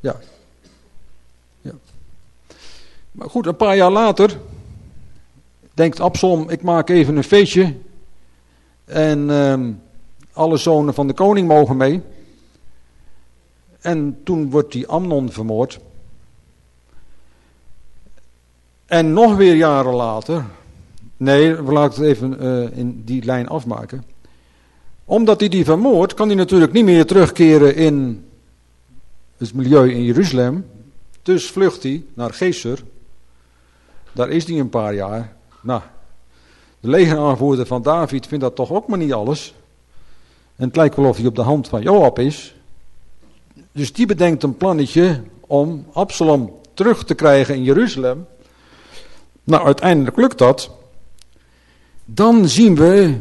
Ja. Maar goed, een paar jaar later denkt Absalom, ik maak even een feestje. En ehm, alle zonen van de koning mogen mee. En toen wordt die Amnon vermoord. En nog weer jaren later, nee, we laten het even uh, in die lijn afmaken. Omdat hij die vermoordt, kan hij natuurlijk niet meer terugkeren in het milieu in Jeruzalem. Dus vlucht hij naar Geser. Daar is hij een paar jaar. Nou, de legeraanvoerder van David vindt dat toch ook maar niet alles. En het lijkt wel of hij op de hand van Joab is. Dus die bedenkt een plannetje om Absalom terug te krijgen in Jeruzalem. Nou, uiteindelijk lukt dat. Dan zien we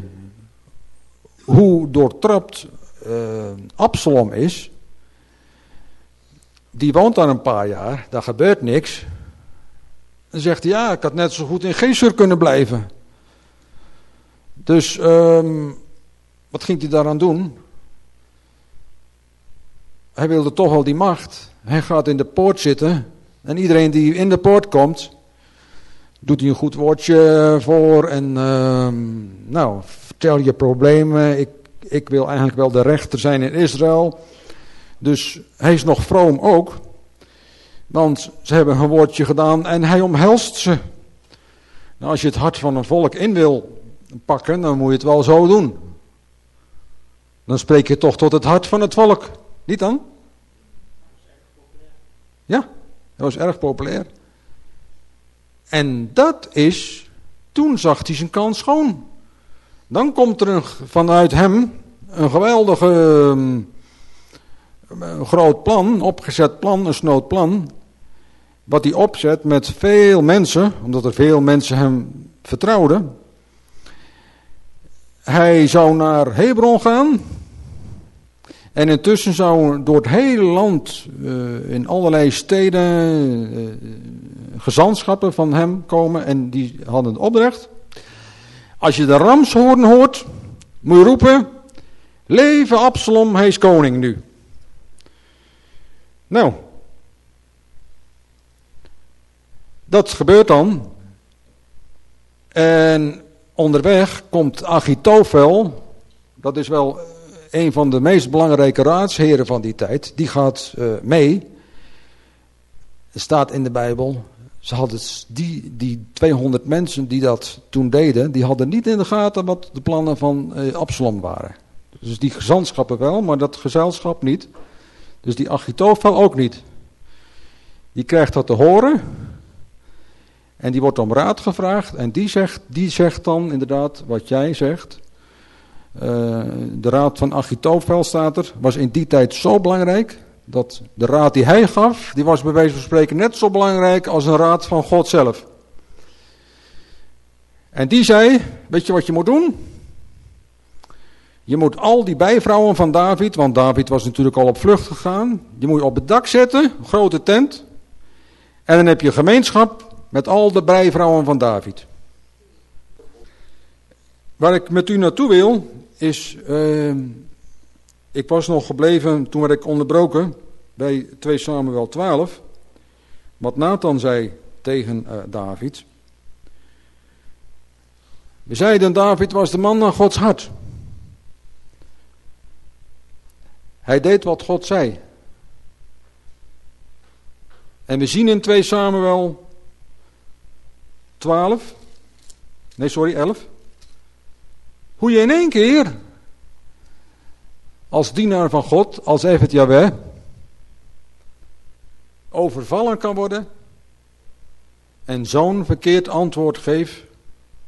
hoe doortrapt uh, Absalom is. Die woont daar een paar jaar, daar gebeurt niks. Dan zegt hij, ja, ik had net zo goed in Geesur kunnen blijven. Dus, um, wat ging hij daaraan doen? Hij wilde toch al die macht. Hij gaat in de poort zitten. En iedereen die in de poort komt, doet hij een goed woordje voor. En uh, nou, vertel je problemen. Ik, ik wil eigenlijk wel de rechter zijn in Israël. Dus hij is nog vroom ook. Want ze hebben een woordje gedaan en hij omhelst ze. Nou, als je het hart van een volk in wil pakken, dan moet je het wel zo doen. Dan spreek je toch tot het hart van het volk. Niet dan? Ja, dat was erg populair. En dat is, toen zag hij zijn kans schoon. Dan komt er een, vanuit hem een geweldige een ehm, groot plan, opgezet plan, een snood plan. Wat hij opzet met veel mensen, omdat er veel mensen hem vertrouwden. Hij zou naar Hebron gaan. En intussen zou door het hele land, uh, in allerlei steden, uh, gezantschappen van hem komen. En die hadden het opdracht. Als je de ramshoorn hoort, moet je roepen, leven Absalom, hij is koning nu. Nou, dat gebeurt dan. En onderweg komt Achitofel, dat is wel een van de meest belangrijke raadsheren van die tijd, die gaat uh, mee. Er staat in de Bijbel, ze hadden die, die 200 mensen die dat toen deden, die hadden niet in de gaten wat de plannen van uh, Absalom waren. Dus die gezantschappen wel, maar dat gezelschap niet. Dus die Achitofel ook niet. Die krijgt dat te horen. En die wordt om raad gevraagd. En die zegt, die zegt dan inderdaad wat jij zegt. Uh, de raad van Achitofel staat er. Was in die tijd zo belangrijk. Dat de raad die hij gaf. Die was bij wijze van spreken net zo belangrijk als een raad van God zelf. En die zei. Weet je wat je moet doen? Je moet al die bijvrouwen van David, want David was natuurlijk al op vlucht gegaan, die moet je op het dak zetten, grote tent. En dan heb je gemeenschap met al de bijvrouwen van David. Waar ik met u naartoe wil, is, uh, ik was nog gebleven, toen werd ik onderbroken bij 2 Samuel 12, wat Nathan zei tegen uh, David. We zeiden, David was de man naar Gods hart. Hij deed wat God zei. En we zien in 2 Samuel 12, nee sorry 11, hoe je in één keer als dienaar van God, als Evet Yahweh, overvallen kan worden en zo'n verkeerd antwoord geeft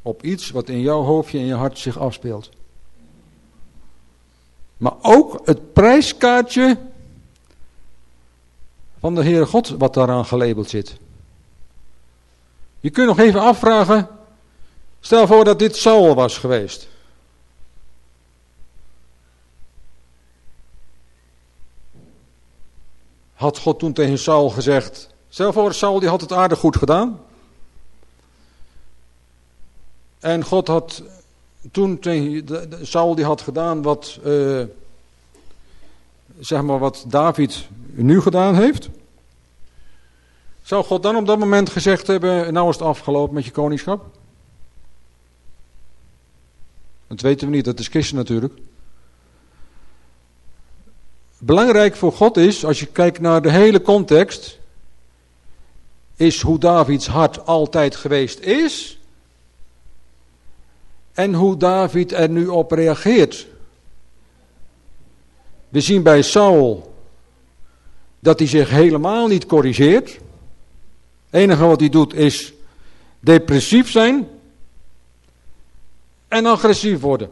op iets wat in jouw hoofdje en je hart zich afspeelt. Maar ook het prijskaartje van de Heere God wat daaraan gelabeld zit. Je kunt nog even afvragen, stel voor dat dit Saul was geweest. Had God toen tegen Saul gezegd, stel voor Saul die had het aardig goed gedaan. En God had toen Saul die had gedaan wat, uh, zeg maar wat David nu gedaan heeft, zou God dan op dat moment gezegd hebben, nou is het afgelopen met je koningschap? Dat weten we niet, dat is kisten natuurlijk. Belangrijk voor God is, als je kijkt naar de hele context, is hoe Davids hart altijd geweest is en hoe David er nu op reageert. We zien bij Saul dat hij zich helemaal niet corrigeert. Enige wat hij doet is depressief zijn en agressief worden.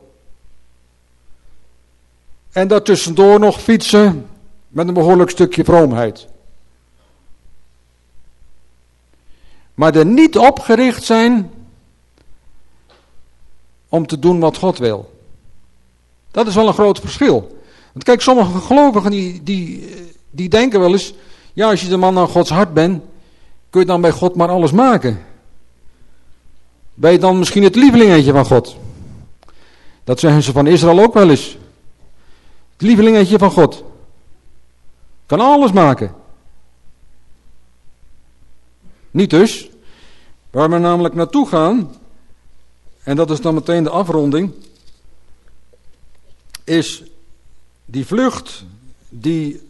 En daartussendoor nog fietsen met een behoorlijk stukje vroomheid. Maar er niet opgericht zijn om te doen wat God wil. Dat is wel een groot verschil. Want kijk, sommige gelovigen die, die, die denken wel eens, ja als je de man aan Gods hart bent, kun je dan bij God maar alles maken. Ben je dan misschien het lievelingetje van God? Dat zeggen ze van Israël ook wel eens. Het lievelingetje van God. Kan alles maken. Niet dus. Waar we namelijk naartoe gaan, en dat is dan meteen de afronding, is die vlucht die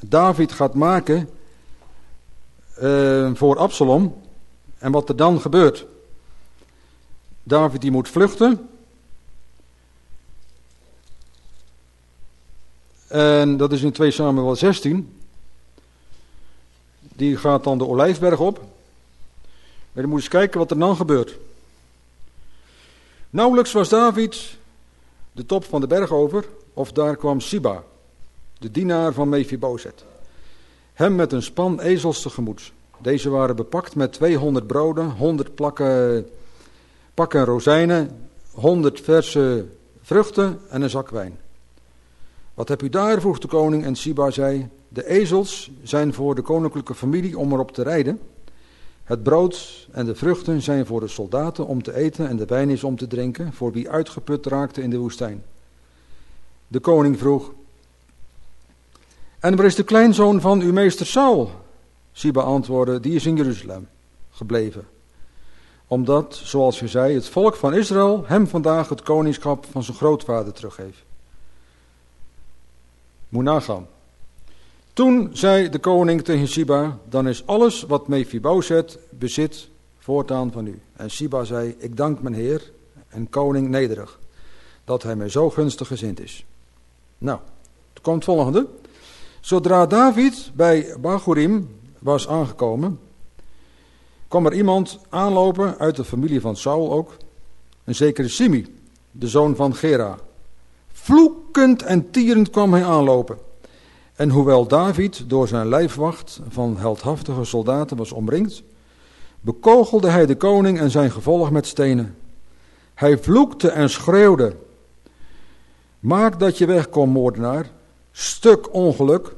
David gaat maken uh, voor Absalom en wat er dan gebeurt. David die moet vluchten. En dat is in 2 Samuel 16. Die gaat dan de Olijfberg op. Maar dan moet eens kijken wat er dan gebeurt. Nauwelijks was David de top van de berg over, of daar kwam Siba, de dienaar van Mephibozet. Hem met een span ezels tegemoet. Deze waren bepakt met 200 broden, 100 plakken, pakken rozijnen, 100 verse vruchten en een zak wijn. Wat heb u daar? vroeg de koning en Siba zei, de ezels zijn voor de koninklijke familie om erop te rijden. Het brood en de vruchten zijn voor de soldaten om te eten en de wijn is om te drinken, voor wie uitgeput raakte in de woestijn. De koning vroeg, en waar is de kleinzoon van uw meester Saul? Siba antwoordde, die is in Jeruzalem gebleven. Omdat, zoals je zei, het volk van Israël hem vandaag het koningschap van zijn grootvader teruggeeft. Moet nagaan. Toen zei de koning tegen Siba, dan is alles wat Mephibozet bezit voortaan van u. En Siba zei, ik dank mijn heer en koning nederig, dat hij mij zo gunstig gezind is. Nou, er komt het volgende. Zodra David bij Bahurim was aangekomen, kwam er iemand aanlopen uit de familie van Saul ook, een zekere Simi, de zoon van Gera. Vloekend en tierend kwam hij aanlopen. En hoewel David door zijn lijfwacht van heldhaftige soldaten was omringd, bekogelde hij de koning en zijn gevolg met stenen. Hij vloekte en schreeuwde: Maak dat je wegkomt, moordenaar, stuk ongeluk.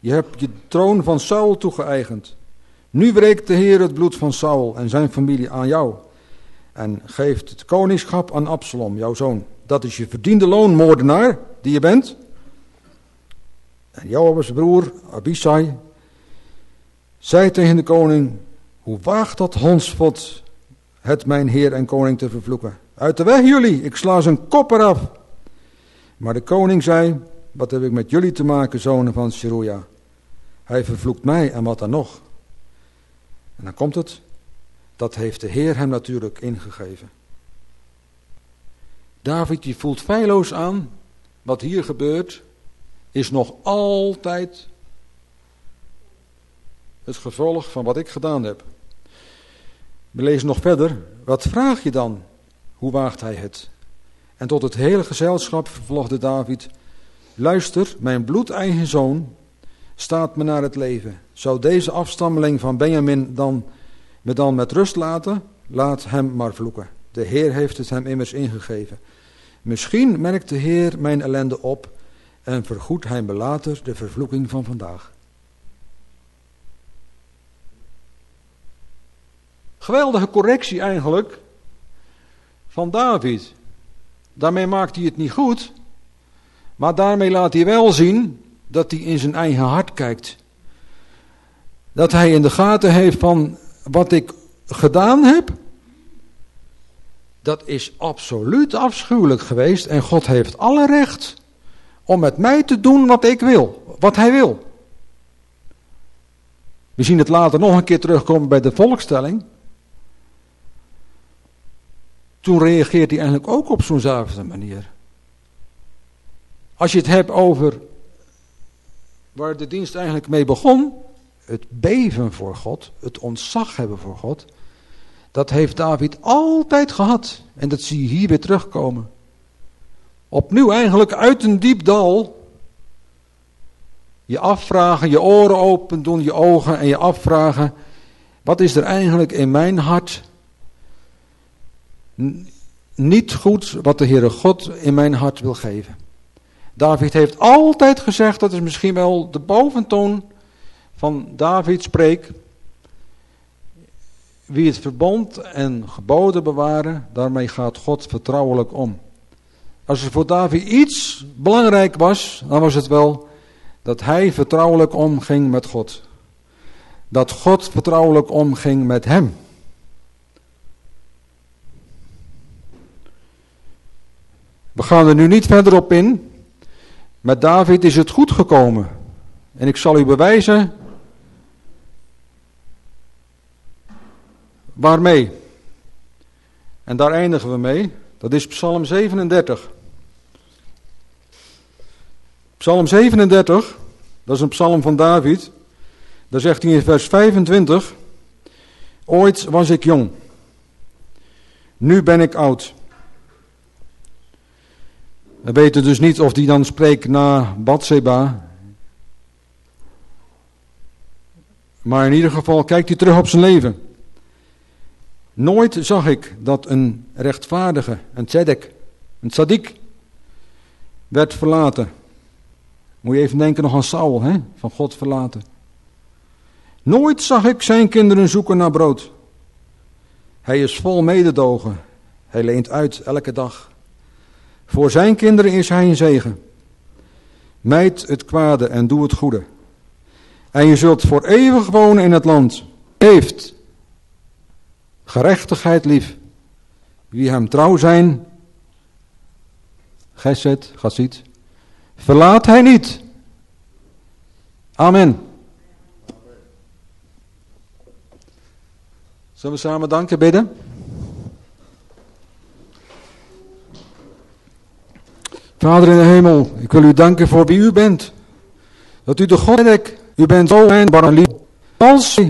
Je hebt je troon van Saul toegeëigend. Nu wreekt de Heer het bloed van Saul en zijn familie aan jou. En geeft het koningschap aan Absalom, jouw zoon. Dat is je verdiende loon, moordenaar, die je bent. En Joab's broer, Abisai, zei tegen de koning, hoe waagt dat hondsvot het mijn heer en koning te vervloeken? Uit de weg jullie, ik sla zijn kop eraf. Maar de koning zei, wat heb ik met jullie te maken, zonen van Seruja? Hij vervloekt mij en wat dan nog? En dan komt het, dat heeft de Heer hem natuurlijk ingegeven. David die voelt feilloos aan wat hier gebeurt is nog altijd het gevolg van wat ik gedaan heb. We lezen nog verder. Wat vraag je dan? Hoe waagt hij het? En tot het hele gezelschap vervolgde David: Luister, mijn bloedeigen zoon staat me naar het leven. Zou deze afstammeling van Benjamin dan me dan met rust laten? Laat hem maar vloeken. De Heer heeft het hem immers ingegeven. Misschien merkt de Heer mijn ellende op en vergoedt hij me later de vervloeking van vandaag. Geweldige correctie eigenlijk van David. Daarmee maakt hij het niet goed, maar daarmee laat hij wel zien dat hij in zijn eigen hart kijkt. Dat hij in de gaten heeft van wat ik gedaan heb, dat is absoluut afschuwelijk geweest en God heeft alle recht om met mij te doen wat ik wil, wat hij wil. We zien het later nog een keer terugkomen bij de volkstelling. Toen reageert hij eigenlijk ook op zo'nzelfde manier. Als je het hebt over waar de dienst eigenlijk mee begon, het beven voor God, het ontzag hebben voor God, dat heeft David altijd gehad. En dat zie je hier weer terugkomen. Opnieuw eigenlijk uit een diep dal. Je afvragen, je oren open doen, je ogen en je afvragen. Wat is er eigenlijk in mijn hart niet goed wat de Heere God in mijn hart wil geven? David heeft altijd gezegd, dat is misschien wel de boventoon van Davids spreek. Wie het verbond en geboden bewaren, daarmee gaat God vertrouwelijk om. Als er voor David iets belangrijk was, dan was het wel dat hij vertrouwelijk omging met God. Dat God vertrouwelijk omging met hem. We gaan er nu niet verder op in. Met David is het goed gekomen. En ik zal u bewijzen waarmee. En daar eindigen we mee. Dat is Psalm 37. Psalm 37, dat is een psalm van David. Daar zegt hij in vers 25: Ooit was ik jong, nu ben ik oud. We weten dus niet of hij dan spreekt na Batseba. Maar in ieder geval kijkt hij terug op zijn leven. Nooit zag ik dat een rechtvaardige, een tzedek, een tzaddik, werd verlaten. Moet je even denken nog aan Saul, hè? van God verlaten. Nooit zag ik zijn kinderen zoeken naar brood. Hij is vol mededogen. Hij leent uit elke dag. Voor zijn kinderen is hij een zegen. Mijd het kwade en doe het goede. En je zult voor eeuwig wonen in het land. Heeft gerechtigheid lief. Wie hem trouw zijn, Geset, Gasit, verlaat hij niet. Amen. Zullen we samen danken bidden? Vader in de hemel, ik wil u danken voor wie u bent. Dat u de God bent, u bent zo en lief. Als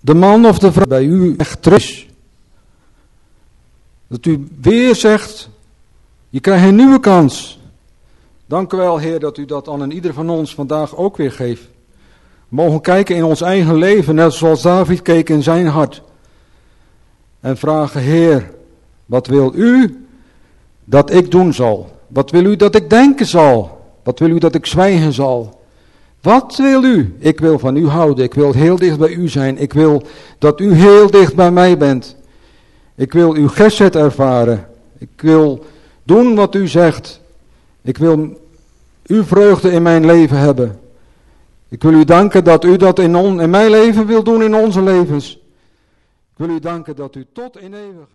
de man of de vrouw bij u echt terug. Dat u weer zegt, je krijgt een nieuwe kans. Dank u wel, Heer, dat u dat aan ieder van ons vandaag ook weer geeft. We mogen kijken in ons eigen leven, net zoals David keek in zijn hart. En vragen, Heer, wat wil u dat ik doen zal? Wat wil u dat ik denken zal? Wat wil u dat ik zwijgen zal? Wat wil u? Ik wil van u houden. Ik wil heel dicht bij u zijn. Ik wil dat u heel dicht bij mij bent. Ik wil uw geset ervaren. Ik wil doen wat u zegt. Ik wil uw vreugde in mijn leven hebben. Ik wil u danken dat u dat in, on, in mijn leven wil doen in onze levens. Ik wil u danken dat u tot in eeuwig.